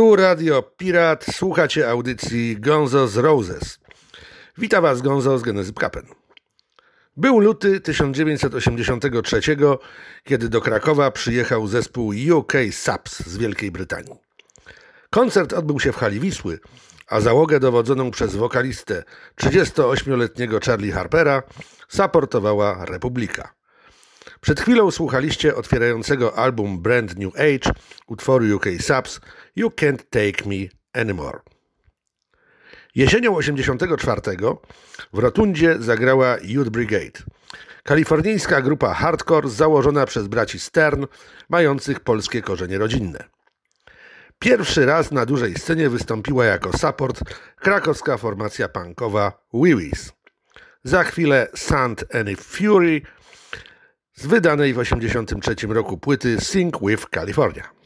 Tu Radio Pirat, słuchacie audycji Gonzo z Roses. Witam Was Gonzo z Genezy Kapen. Był luty 1983, kiedy do Krakowa przyjechał zespół UK Subs z Wielkiej Brytanii. Koncert odbył się w hali Wisły, a załogę dowodzoną przez wokalistę 38-letniego Charlie Harpera saportowała Republika. Przed chwilą słuchaliście otwierającego album Brand New Age utworu UK Subs You Can't Take Me Anymore. Jesienią 84 w Rotundzie zagrała Youth Brigade, kalifornijska grupa hardcore założona przez braci Stern, mających polskie korzenie rodzinne. Pierwszy raz na dużej scenie wystąpiła jako support krakowska formacja punkowa Wiwis. Za chwilę Sand and Fury z wydanej w 1983 roku płyty Sing with California.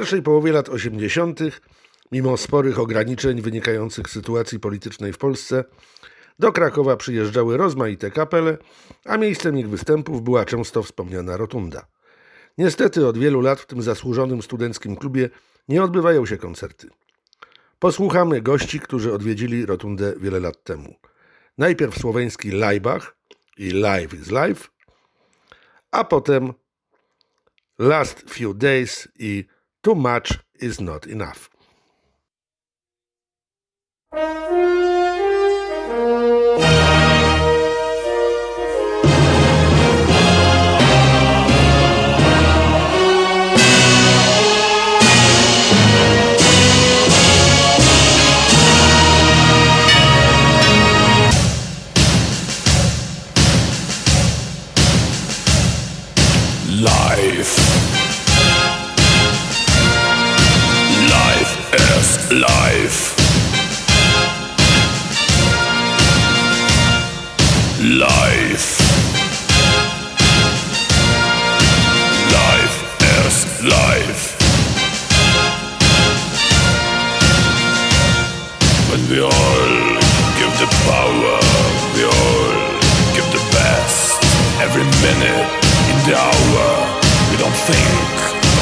Pierwszej połowie lat 80., mimo sporych ograniczeń wynikających z sytuacji politycznej w Polsce, do Krakowa przyjeżdżały rozmaite kapele, a miejscem ich występów była często wspomniana rotunda. Niestety od wielu lat w tym zasłużonym studenckim klubie nie odbywają się koncerty. Posłuchamy gości, którzy odwiedzili rotundę wiele lat temu. Najpierw słoweński Leibach i Live is Life, a potem Last Few Days i Too much is not enough.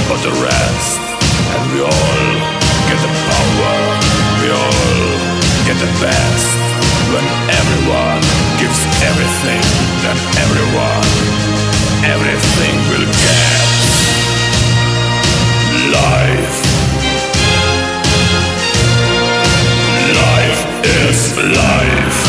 About the rest. And we all get the power, we all get the best. When everyone gives everything, then everyone, everything will get. Life. Life is. Life.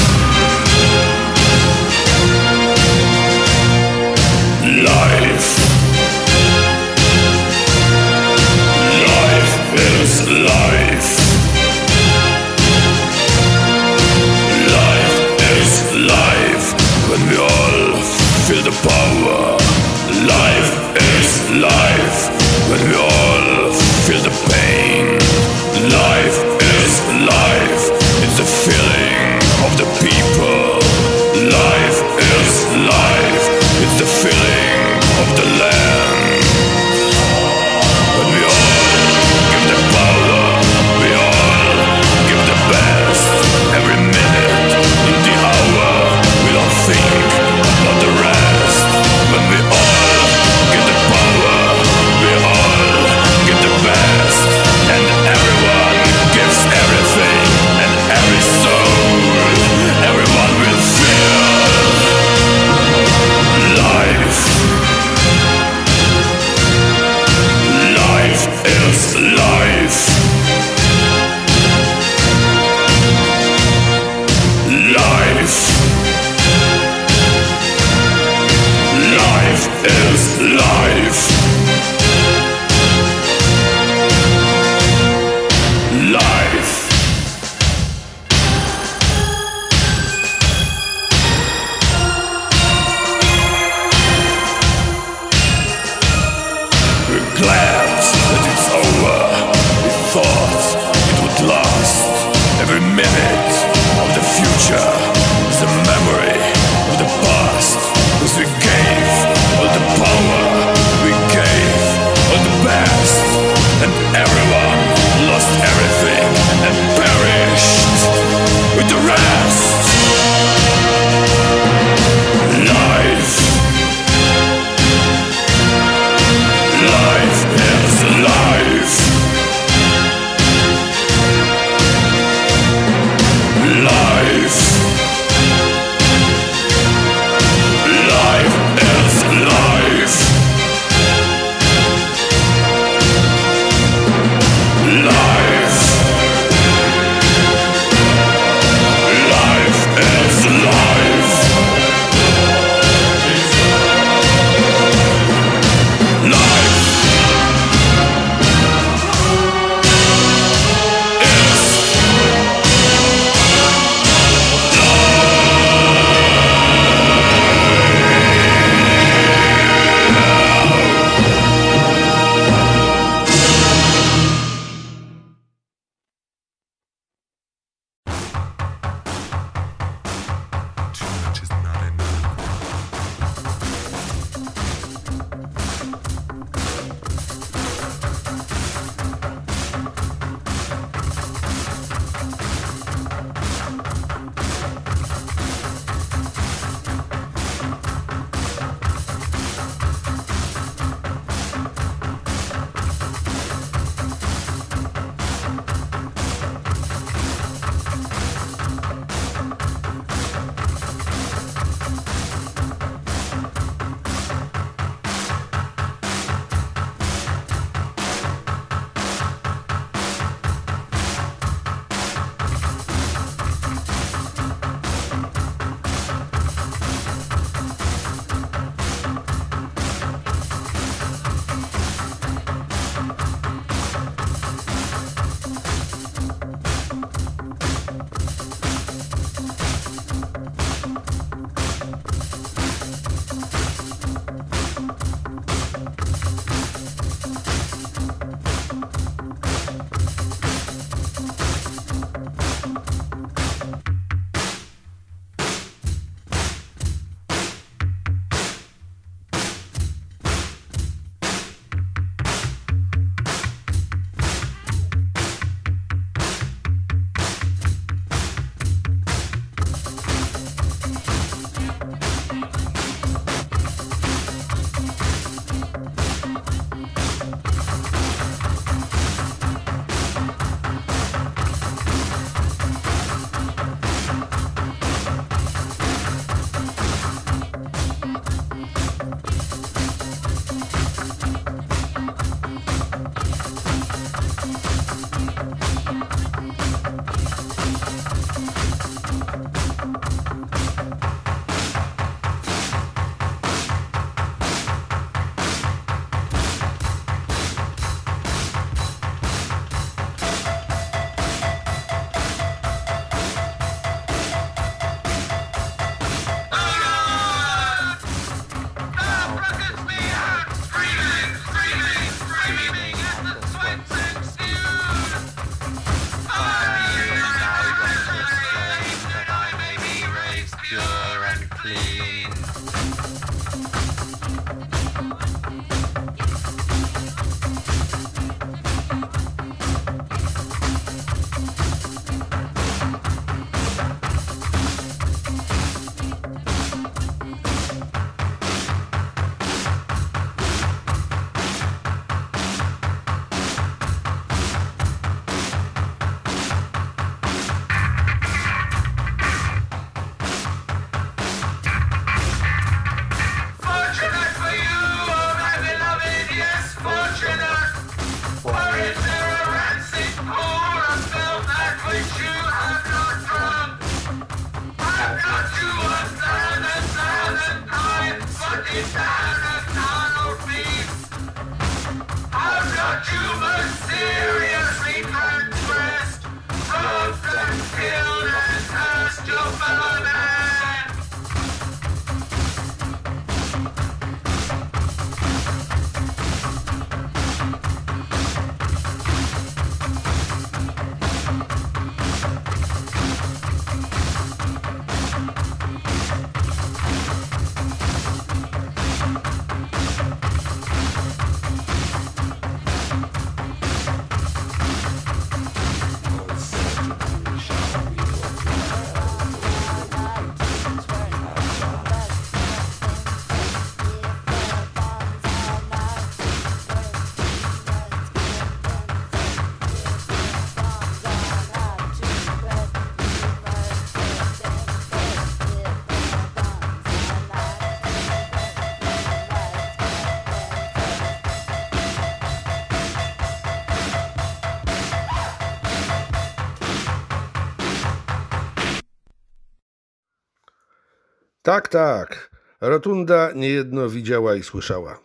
Tak, tak. Rotunda niejedno widziała i słyszała.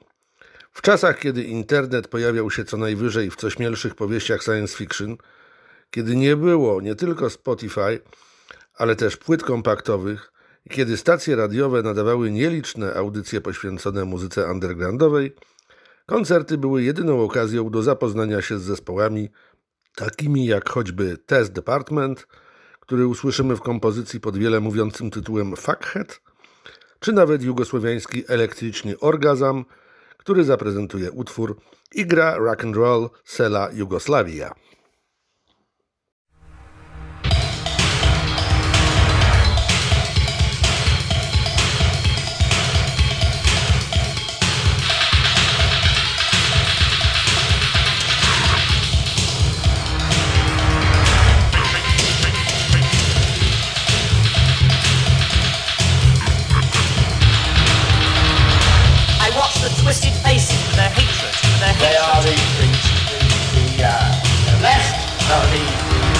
W czasach, kiedy internet pojawiał się co najwyżej w coś mielszych powieściach science fiction, kiedy nie było nie tylko Spotify, ale też płyt kompaktowych i kiedy stacje radiowe nadawały nieliczne audycje poświęcone muzyce undergroundowej, koncerty były jedyną okazją do zapoznania się z zespołami takimi jak choćby Test Department, który usłyszymy w kompozycji pod wiele mówiącym tytułem Fuckhead, czy nawet jugosłowiański elektryczny orgazm, który zaprezentuje utwór i gra rock and roll Sela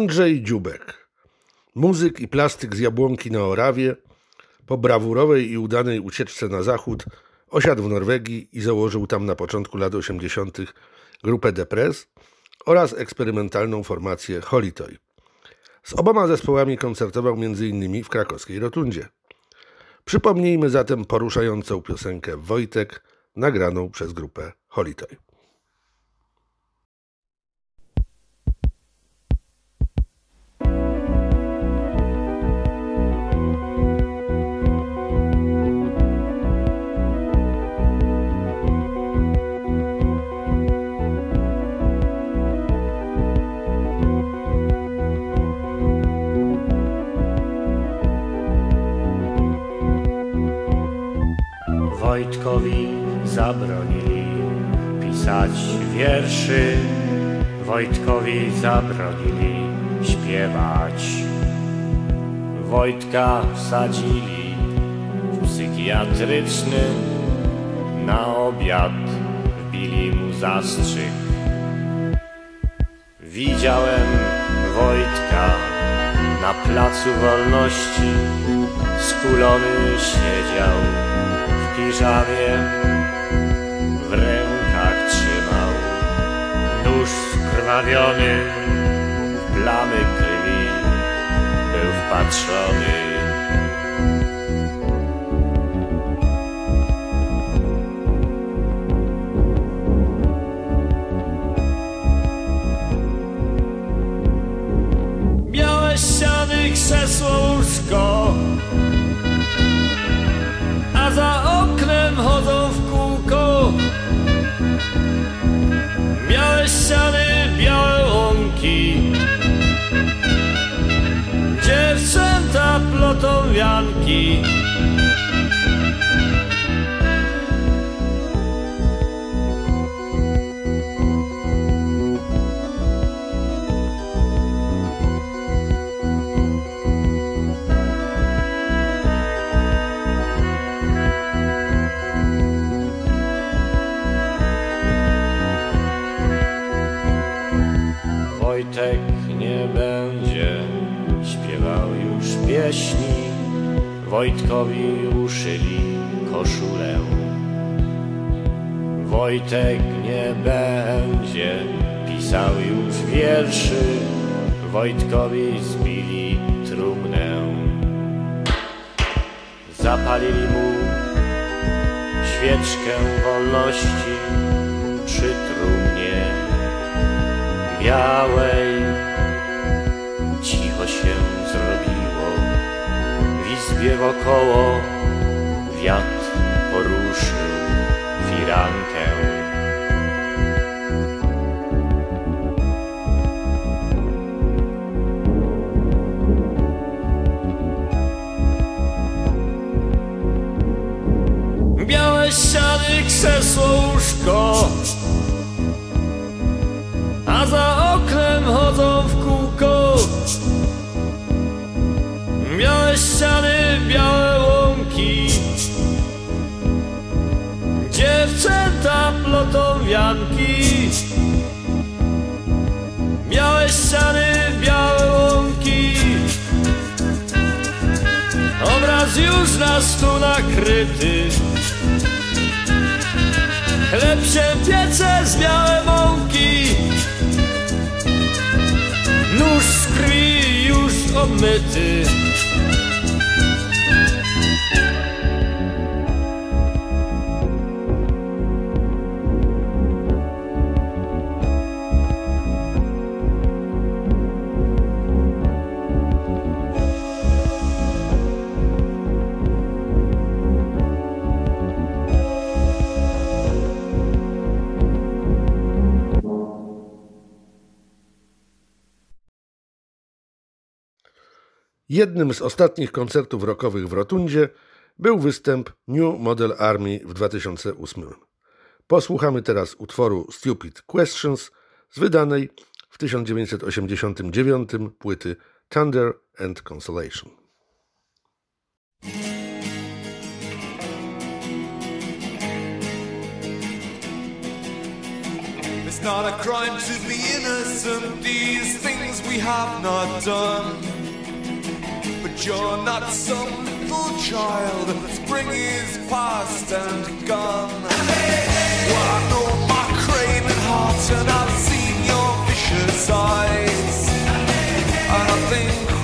Andrzej Dziubek, muzyk i plastyk z Jabłonki na Orawie, po brawurowej i udanej ucieczce na zachód osiadł w Norwegii i założył tam na początku lat 80. grupę Depres oraz eksperymentalną formację Holitoj. Z oboma zespołami koncertował m.in. w krakowskiej Rotundzie. Przypomnijmy zatem poruszającą piosenkę Wojtek nagraną przez grupę Holitoj. Wojtkowi zabronili pisać wierszy, Wojtkowi zabronili śpiewać. Wojtka wsadzili w psychiatryczny, na obiad wbili mu zastrzyk. Widziałem Wojtka na placu wolności, skulony siedział piżamie, w rękach trzymał nóż skrwawiony, w plamy krwi był wpatrzony. Białe ściany, krzesło, łóżko ściany, białe łąki. Dziewczęta plotą wianki Wojtkowi uszyli koszulę. Wojtek nie będzie pisał już wierszy, Wojtkowi zbili trumnę. Zapalili mu świeczkę wolności przy trumnie białej. Wokoło, wiatr poruszył firankę. Białe ściany, krzesło, łóżko Białe ściany, białe łąki, obraz już na stół nakryty. Chleb się piece z białej mąki Nóż z krwi już obmyty Jednym z ostatnich koncertów rockowych w Rotundzie był występ New Model Army w 2008. Posłuchamy teraz utworu Stupid Questions z wydanej w 1989 płyty Thunder and Consolation. It's not a crime to be innocent, these things we have not done. You're not some little child, spring is past and gone. Well, I know my craving heart and I've seen your vicious eyes. And I think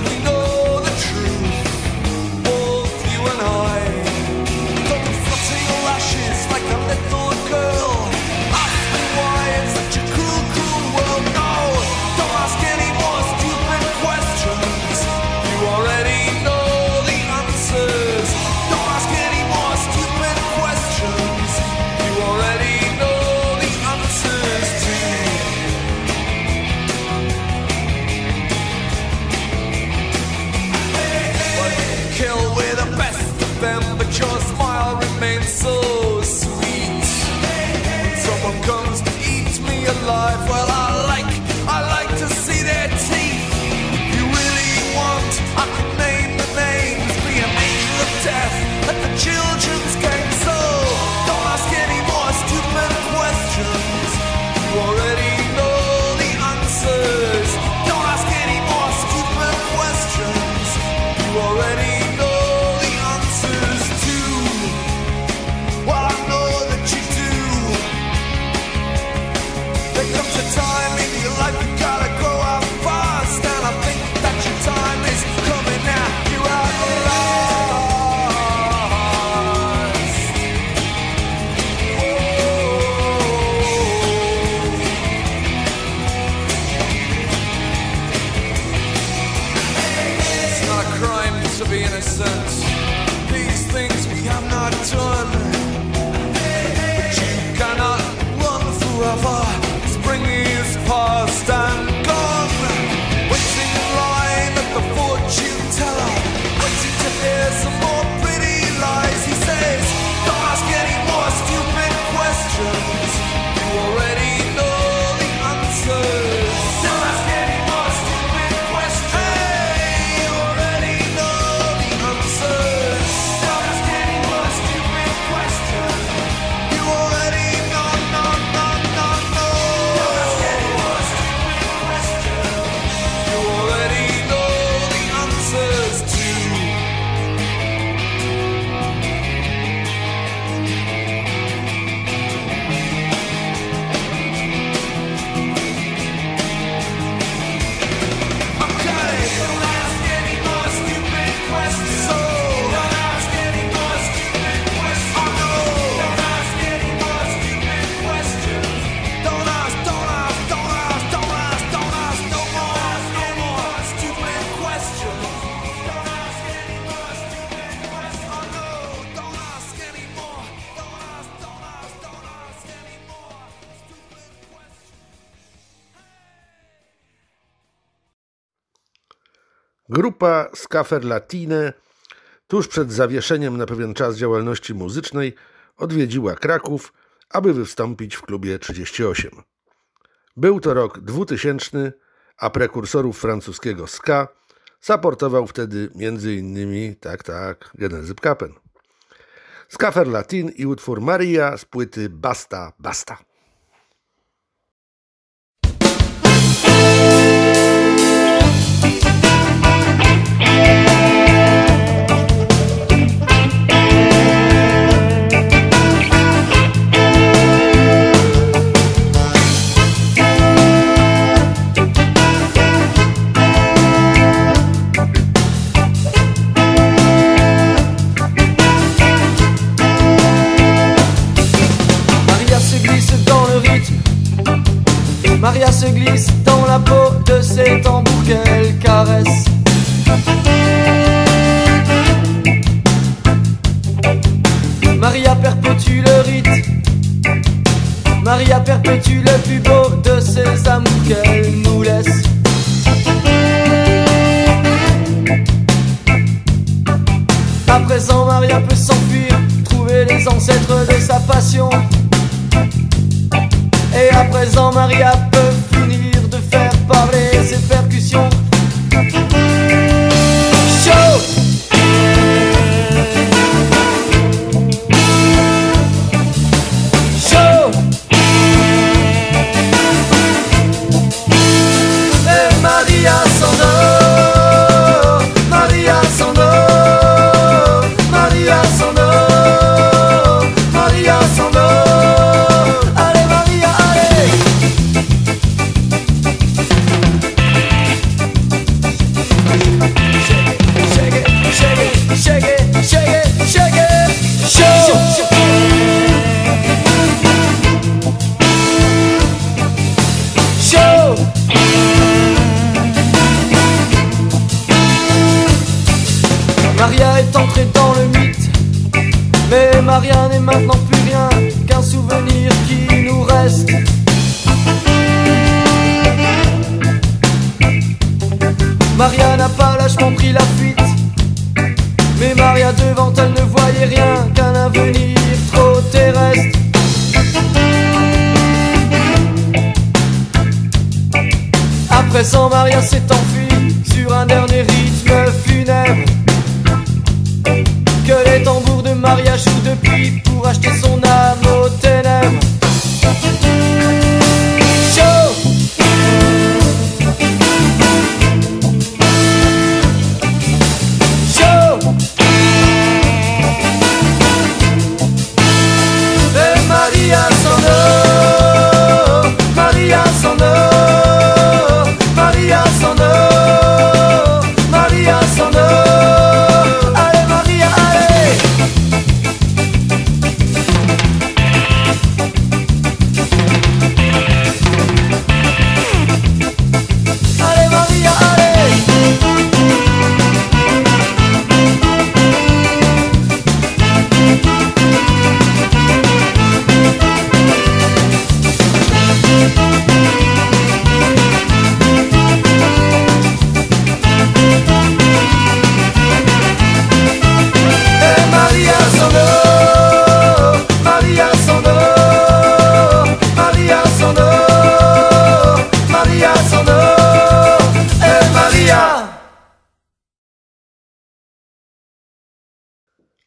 Grupa Scaffer Latine tuż przed zawieszeniem na pewien czas działalności muzycznej odwiedziła Kraków, aby wystąpić w klubie 38. Był to rok 2000, a prekursorów francuskiego ska saportował wtedy m.in. tak, tak, Genezyb Kapen. Skafer Latin i utwór Maria z płyty Basta, Basta. de ses tambours qu'elle caresse. Maria perpétue le rite, Maria perpétue le plus beau de ses amours qu'elle nous laisse. À présent, Maria peut s'enfuir, trouver les ancêtres de sa passion. Et à présent, Maria peut pobre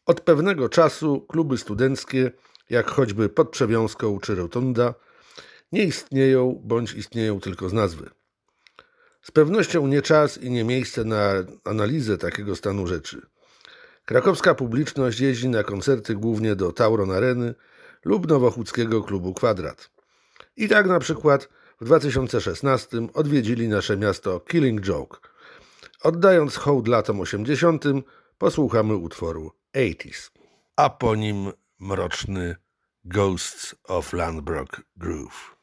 Od pewnego czasu kluby studenckie, jak choćby pod przewiązką czy rotunda, nie istnieją bądź istnieją tylko z nazwy. Z pewnością nie czas i nie miejsce na analizę takiego stanu rzeczy. Krakowska publiczność jeździ na koncerty głównie do Tauron Areny lub Nowochódzkiego klubu Kwadrat. I tak na przykład w 2016 odwiedzili nasze miasto Killing Joke. Oddając hołd latom 80., posłuchamy utworu 80s, a po nim mroczny Ghosts of Landbrook Groove.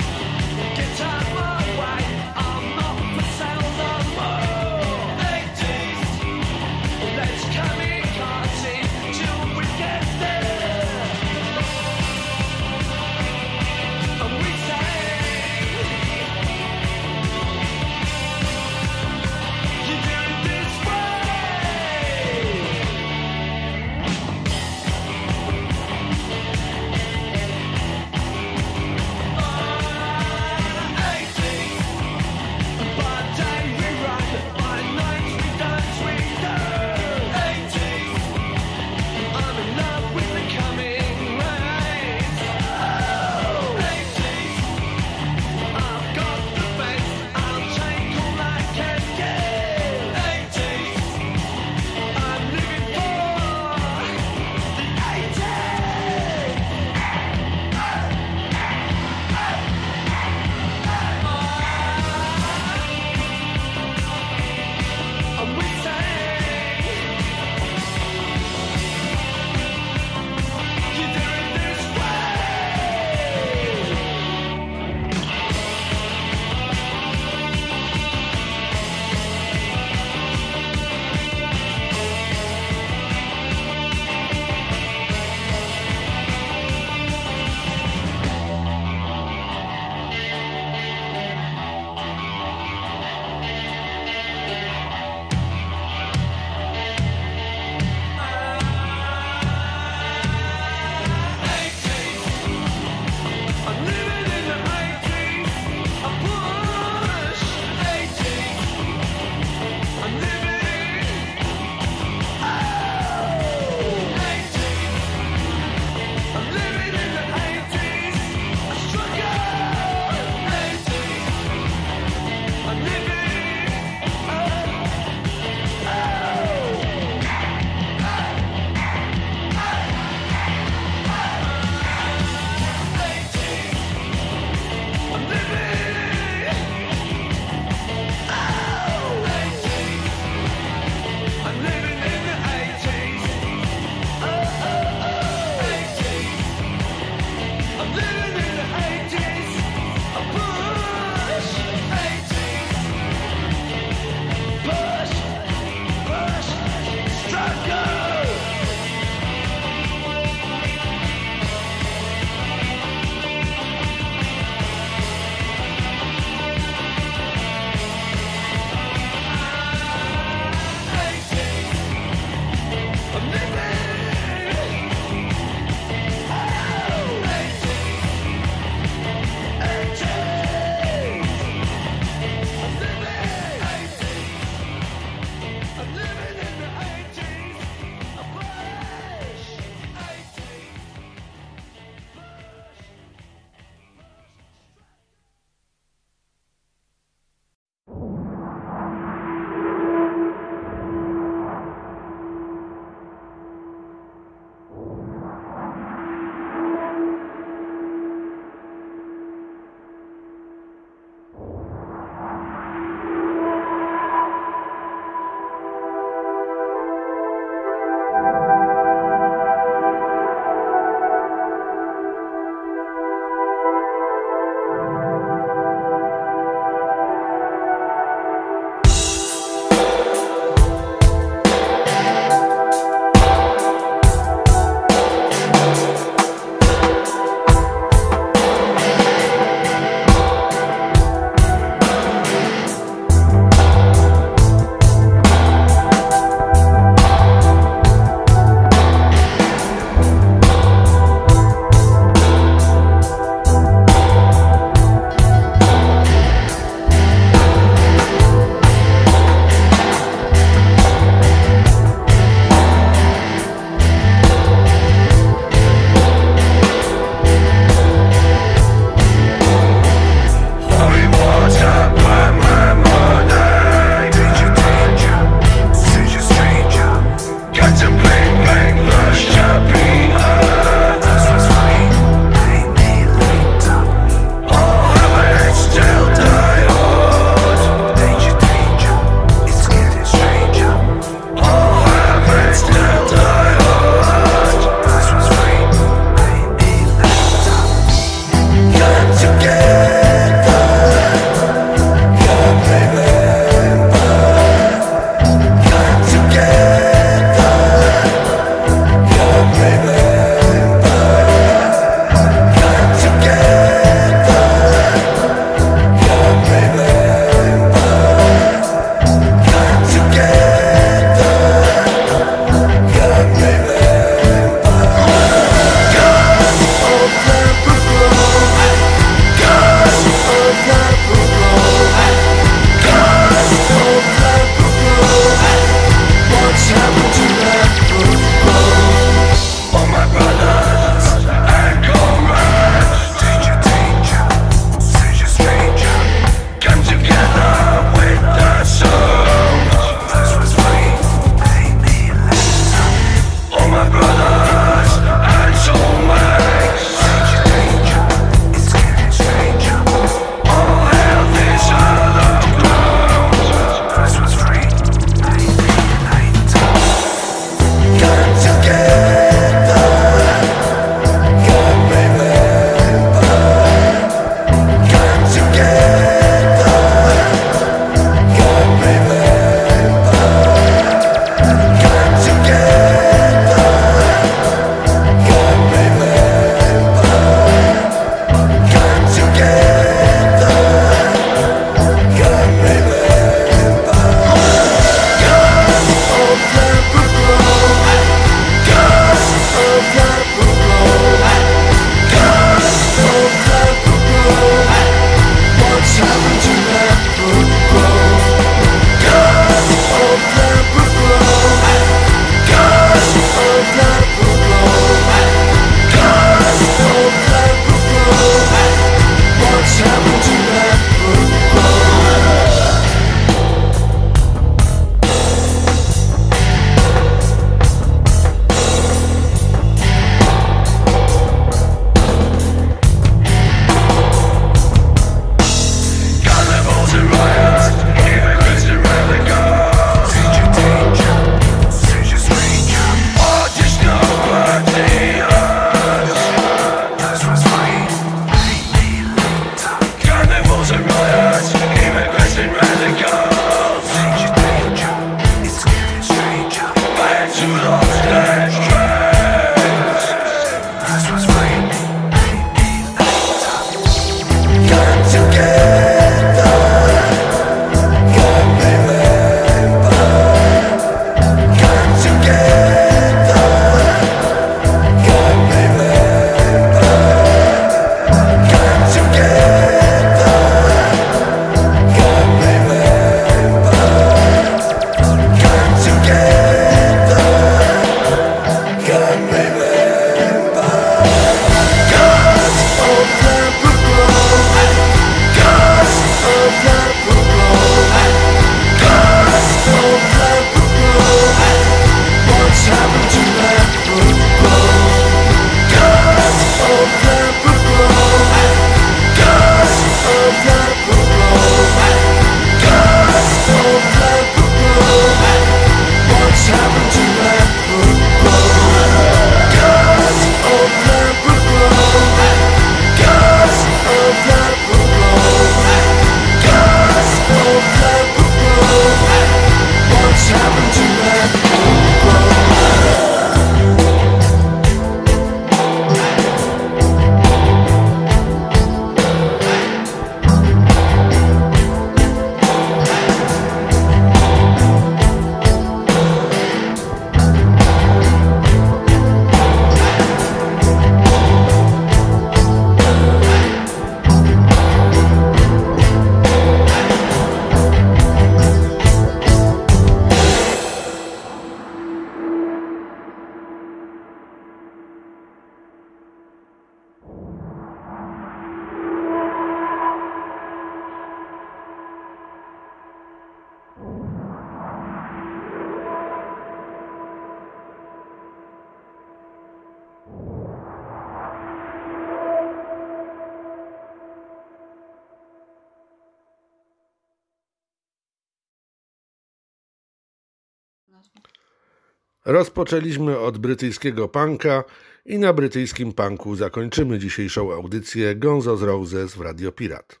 Rozpoczęliśmy od brytyjskiego punka i na brytyjskim punku zakończymy dzisiejszą audycję Gonzo z Roses w Radio Pirat.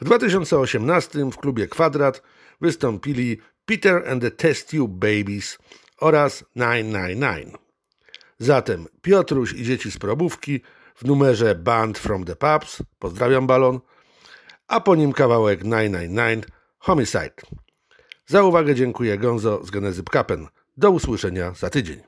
W 2018 w klubie Kwadrat wystąpili Peter and the Test Tube Babies oraz 999. Zatem Piotruś i dzieci z probówki w numerze Band from the Pubs, pozdrawiam balon, a po nim kawałek 999 Homicide. Za uwagę dziękuję Gonzo z Genezy Kapen. Do usłyszenia za tydzień.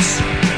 Sports.